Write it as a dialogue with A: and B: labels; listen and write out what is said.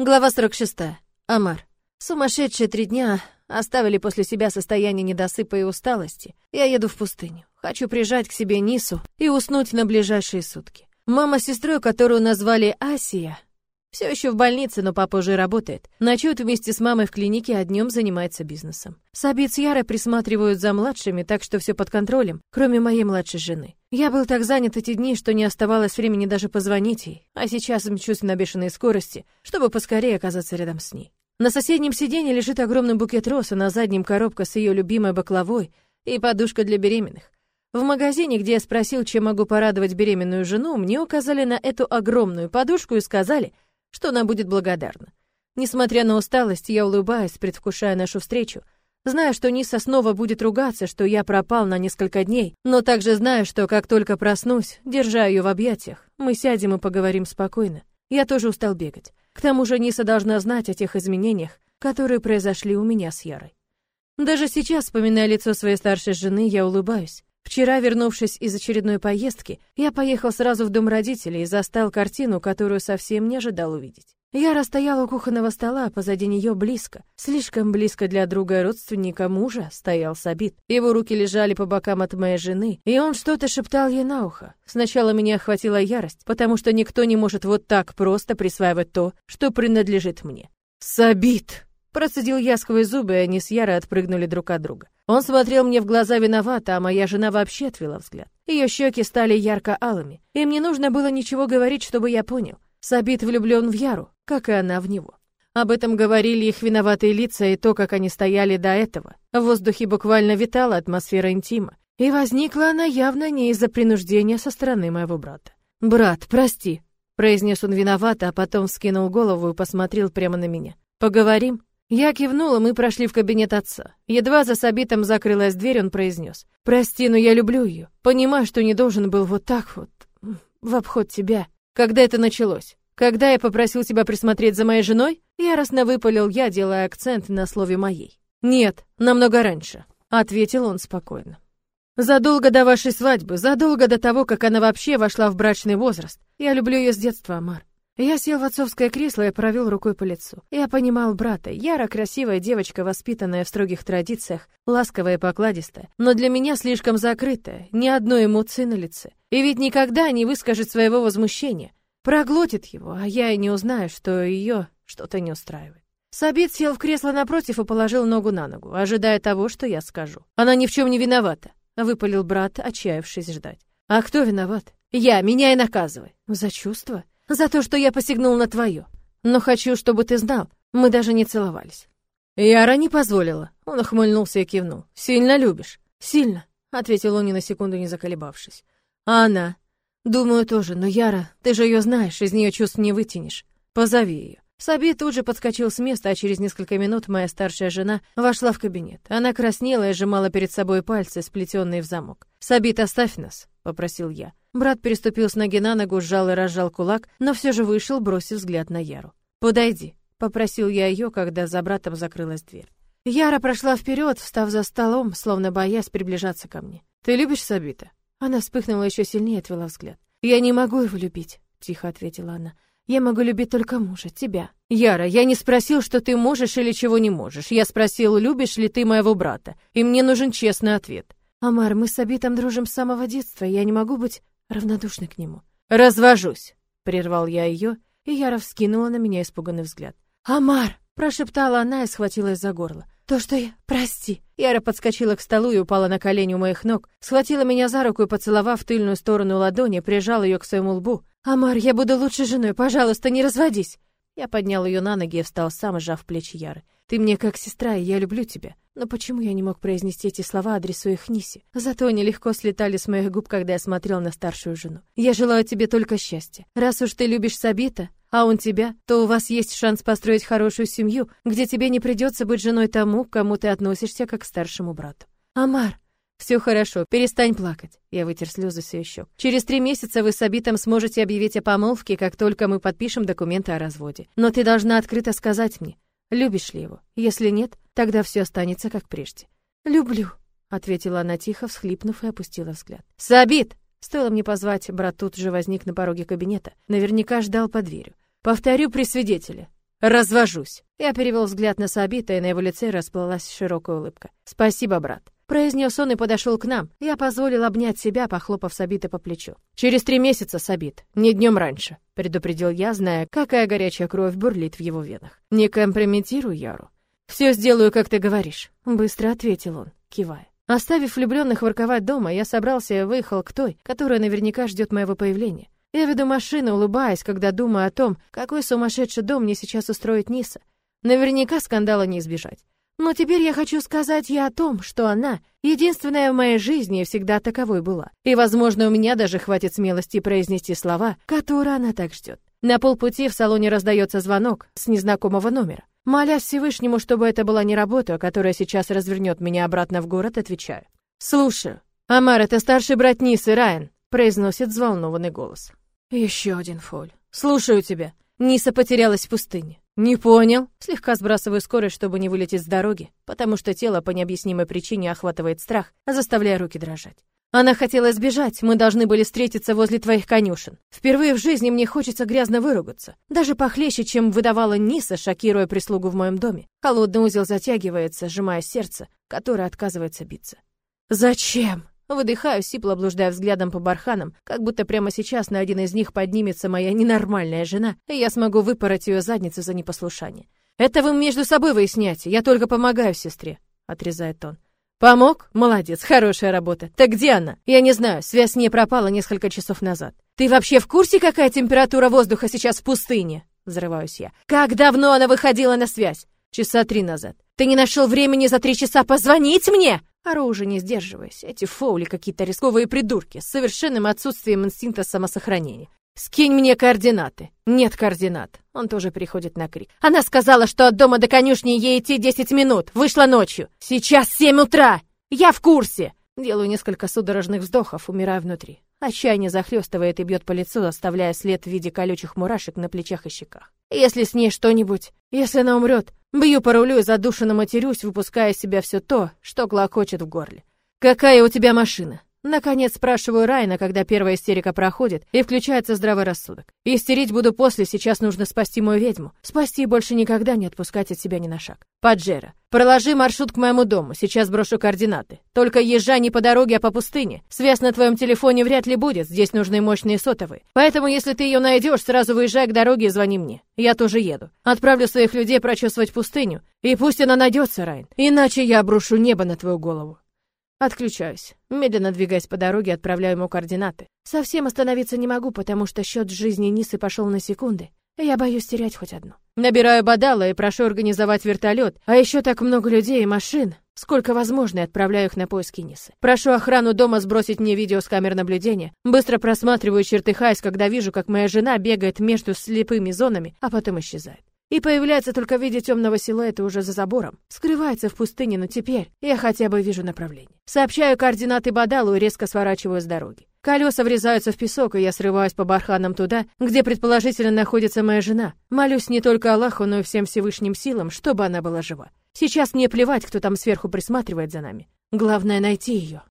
A: Глава 46. Амар. Сумасшедшие три дня оставили после себя состояние недосыпа и усталости. Я еду в пустыню. Хочу прижать к себе Нису и уснуть на ближайшие сутки. Мама с сестрой, которую назвали Асия, все еще в больнице, но папа уже работает. Ночует вместе с мамой в клинике, а днем занимается бизнесом. Сабит с Ярой присматривают за младшими, так что все под контролем, кроме моей младшей жены. Я был так занят эти дни, что не оставалось времени даже позвонить ей, а сейчас мчусь на бешеной скорости, чтобы поскорее оказаться рядом с ней. На соседнем сиденье лежит огромный букет роз, а на заднем коробка с ее любимой баклавой и подушка для беременных. В магазине, где я спросил, чем могу порадовать беременную жену, мне указали на эту огромную подушку и сказали — что она будет благодарна. Несмотря на усталость, я улыбаюсь, предвкушая нашу встречу. Знаю, что Ниса снова будет ругаться, что я пропал на несколько дней, но также знаю, что как только проснусь, держа ее в объятиях, мы сядем и поговорим спокойно. Я тоже устал бегать. К тому же Ниса должна знать о тех изменениях, которые произошли у меня с Ярой. Даже сейчас, вспоминая лицо своей старшей жены, я улыбаюсь. Вчера, вернувшись из очередной поездки, я поехал сразу в дом родителей и застал картину, которую совсем не ожидал увидеть. Я стояла у кухонного стола, а позади нее близко, слишком близко для друга и родственника мужа, стоял Сабит. Его руки лежали по бокам от моей жены, и он что-то шептал ей на ухо. Сначала меня охватила ярость, потому что никто не может вот так просто присваивать то, что принадлежит мне. «Сабит!» Процедил я сквозь зубы, и они с Ярой отпрыгнули друг от друга. Он смотрел мне в глаза виновато, а моя жена вообще отвела взгляд. Ее щеки стали ярко-алыми, и мне нужно было ничего говорить, чтобы я понял. Сабит влюблен в Яру, как и она в него. Об этом говорили их виноватые лица и то, как они стояли до этого. В воздухе буквально витала атмосфера интима, и возникла она явно не из-за принуждения со стороны моего брата. «Брат, прости», — произнес он виновато, а потом скинул голову и посмотрел прямо на меня. «Поговорим?» Я кивнула, мы прошли в кабинет отца. Едва за Сабитом закрылась дверь, он произнес. «Прости, но я люблю ее. Понимаю, что не должен был вот так вот, в обход тебя. Когда это началось? Когда я попросил тебя присмотреть за моей женой?» Яростно выпалил я, делая акцент на слове «моей». «Нет, намного раньше», — ответил он спокойно. «Задолго до вашей свадьбы, задолго до того, как она вообще вошла в брачный возраст. Я люблю ее с детства, Амар. Я сел в отцовское кресло и провел рукой по лицу. Я понимал брата. Яра красивая девочка, воспитанная в строгих традициях, ласковая и покладистая, но для меня слишком закрытая, ни одной эмоции на лице. И ведь никогда не выскажет своего возмущения. Проглотит его, а я и не узнаю, что ее что-то не устраивает. Сабит сел в кресло напротив и положил ногу на ногу, ожидая того, что я скажу. Она ни в чем не виновата, выпалил брат, отчаявшись ждать. А кто виноват? Я, меня и наказывай. За чувства? За то, что я посягнул на твое. Но хочу, чтобы ты знал, мы даже не целовались. Яра не позволила. Он охмыльнулся и кивнул. Сильно любишь? Сильно, ответил он ни на секунду не заколебавшись. А она? Думаю, тоже, но Яра, ты же ее знаешь, из нее чувств не вытянешь. Позови ее. Саби тут же подскочил с места, а через несколько минут моя старшая жена вошла в кабинет. Она краснела и сжимала перед собой пальцы, сплетенные в замок. «Сабит, оставь нас», — попросил я. Брат переступил с ноги на ногу, сжал и разжал кулак, но все же вышел, бросив взгляд на Яру. «Подойди», — попросил я ее, когда за братом закрылась дверь. Яра прошла вперед, встав за столом, словно боясь приближаться ко мне. «Ты любишь Сабита?» Она вспыхнула еще сильнее и отвела взгляд. «Я не могу его любить», — тихо ответила она. «Я могу любить только мужа, тебя». «Яра, я не спросил, что ты можешь или чего не можешь. Я спросил, любишь ли ты моего брата, и мне нужен честный ответ». «Амар, мы с Сабитом дружим с самого детства, я не могу быть равнодушны к нему. «Развожусь!» — прервал я ее, и Яра вскинула на меня испуганный взгляд. «Амар!» — прошептала она и схватилась за горло. «То, что я... Прости!» Яра подскочила к столу и упала на колени у моих ног, схватила меня за руку и, поцеловав тыльную сторону ладони, прижала ее к своему лбу. «Амар, я буду лучшей женой, пожалуйста, не разводись!» Я поднял ее на ноги и встал сам, сжав плечи Яры. «Ты мне как сестра, и я люблю тебя. Но почему я не мог произнести эти слова, адресуя их Нисе? Зато они легко слетали с моих губ, когда я смотрел на старшую жену. Я желаю тебе только счастья. Раз уж ты любишь Сабита, а он тебя, то у вас есть шанс построить хорошую семью, где тебе не придется быть женой тому, к кому ты относишься как к старшему брату. Амар, все хорошо, перестань плакать. Я вытер слезы с ее щек. Через три месяца вы с Абитом сможете объявить о помолвке, как только мы подпишем документы о разводе. Но ты должна открыто сказать мне, Любишь ли его? Если нет, тогда все останется как прежде. Люблю, ответила она тихо, всхлипнув и опустила взгляд. Сабит! Стоило мне позвать, брат тут же возник на пороге кабинета. Наверняка ждал под дверью. Повторю при свидетеле. Развожусь. Я перевел взгляд на Сабита, и на его лице расплылась широкая улыбка. Спасибо, брат. Произнес он и подошел к нам. Я позволил обнять себя, похлопав Сабита по плечу. «Через три месяца, Сабит, не днем раньше», — предупредил я, зная, какая горячая кровь бурлит в его венах. «Не компрометируй Яру». «Все сделаю, как ты говоришь», — быстро ответил он, кивая. Оставив влюбленных ворковать дома, я собрался и выехал к той, которая наверняка ждет моего появления. Я веду машину, улыбаясь, когда думаю о том, какой сумасшедший дом мне сейчас устроит Ниса. Наверняка скандала не избежать. Но теперь я хочу сказать ей о том, что она единственная в моей жизни и всегда таковой была. И, возможно, у меня даже хватит смелости произнести слова, которые она так ждет. На полпути в салоне раздается звонок с незнакомого номера. Молясь Всевышнему, чтобы это была не работа, которая сейчас развернет меня обратно в город, отвечаю. «Слушаю. Амар, это старший брат Нисы, Райан», произносит взволнованный голос. Еще один фоль. «Слушаю тебя». Ниса потерялась в пустыне. «Не понял». Слегка сбрасываю скорость, чтобы не вылететь с дороги, потому что тело по необъяснимой причине охватывает страх, заставляя руки дрожать. Она хотела сбежать, мы должны были встретиться возле твоих конюшен. Впервые в жизни мне хочется грязно выругаться. Даже похлеще, чем выдавала Ниса, шокируя прислугу в моем доме. Холодный узел затягивается, сжимая сердце, которое отказывается биться. «Зачем?» Выдыхаю, сипло блуждая взглядом по барханам, как будто прямо сейчас на один из них поднимется моя ненормальная жена, и я смогу выпороть ее задницу за непослушание. «Это вы между собой выясняйте, я только помогаю сестре», — отрезает он. «Помог? Молодец, хорошая работа. Так где она? Я не знаю, связь с ней пропала несколько часов назад. Ты вообще в курсе, какая температура воздуха сейчас в пустыне?» Взрываюсь я. «Как давно она выходила на связь?» «Часа три назад. Ты не нашел времени за три часа позвонить мне?» Ору уже не сдерживаясь. Эти фоули какие-то рисковые придурки с совершенным отсутствием инстинкта самосохранения. «Скинь мне координаты». «Нет координат». Он тоже переходит на крик. «Она сказала, что от дома до конюшни ей идти 10 минут. Вышла ночью. Сейчас 7 утра. Я в курсе». Делаю несколько судорожных вздохов, умирая внутри. Отчаяние захлестывает и бьет по лицу, оставляя след в виде колючих мурашек на плечах и щеках. Если с ней что-нибудь, если она умрет, бью по рулю и задушенно матерюсь, выпуская из себя все то, что клокочет в горле. «Какая у тебя машина?» Наконец спрашиваю Райна, когда первая истерика проходит, и включается здравый рассудок. Истерить буду после, сейчас нужно спасти мою ведьму. Спасти и больше никогда не отпускать от себя ни на шаг. Паджеро, проложи маршрут к моему дому, сейчас брошу координаты. Только езжай не по дороге, а по пустыне. Связь на твоем телефоне вряд ли будет, здесь нужны мощные сотовые. Поэтому, если ты ее найдешь, сразу выезжай к дороге и звони мне. Я тоже еду. Отправлю своих людей прочесывать пустыню, и пусть она найдется, Райн. Иначе я обрушу небо на твою голову. Отключаюсь. Медленно двигаясь по дороге, отправляю ему координаты. Совсем остановиться не могу, потому что счет жизни Нисы пошел на секунды. Я боюсь терять хоть одну. Набираю Бадала и прошу организовать вертолет, а еще так много людей и машин. Сколько возможно, отправляю их на поиски Нисы. Прошу охрану дома сбросить мне видео с камер наблюдения. Быстро просматриваю, чертыхаясь, когда вижу, как моя жена бегает между слепыми зонами, а потом исчезает и появляется только в виде темного силуэта уже за забором. Скрывается в пустыне, но теперь я хотя бы вижу направление. Сообщаю координаты Бадалу и резко сворачиваю с дороги. Колеса врезаются в песок, и я срываюсь по барханам туда, где предположительно находится моя жена. Молюсь не только Аллаху, но и всем Всевышним силам, чтобы она была жива. Сейчас мне плевать, кто там сверху присматривает за нами. Главное найти ее.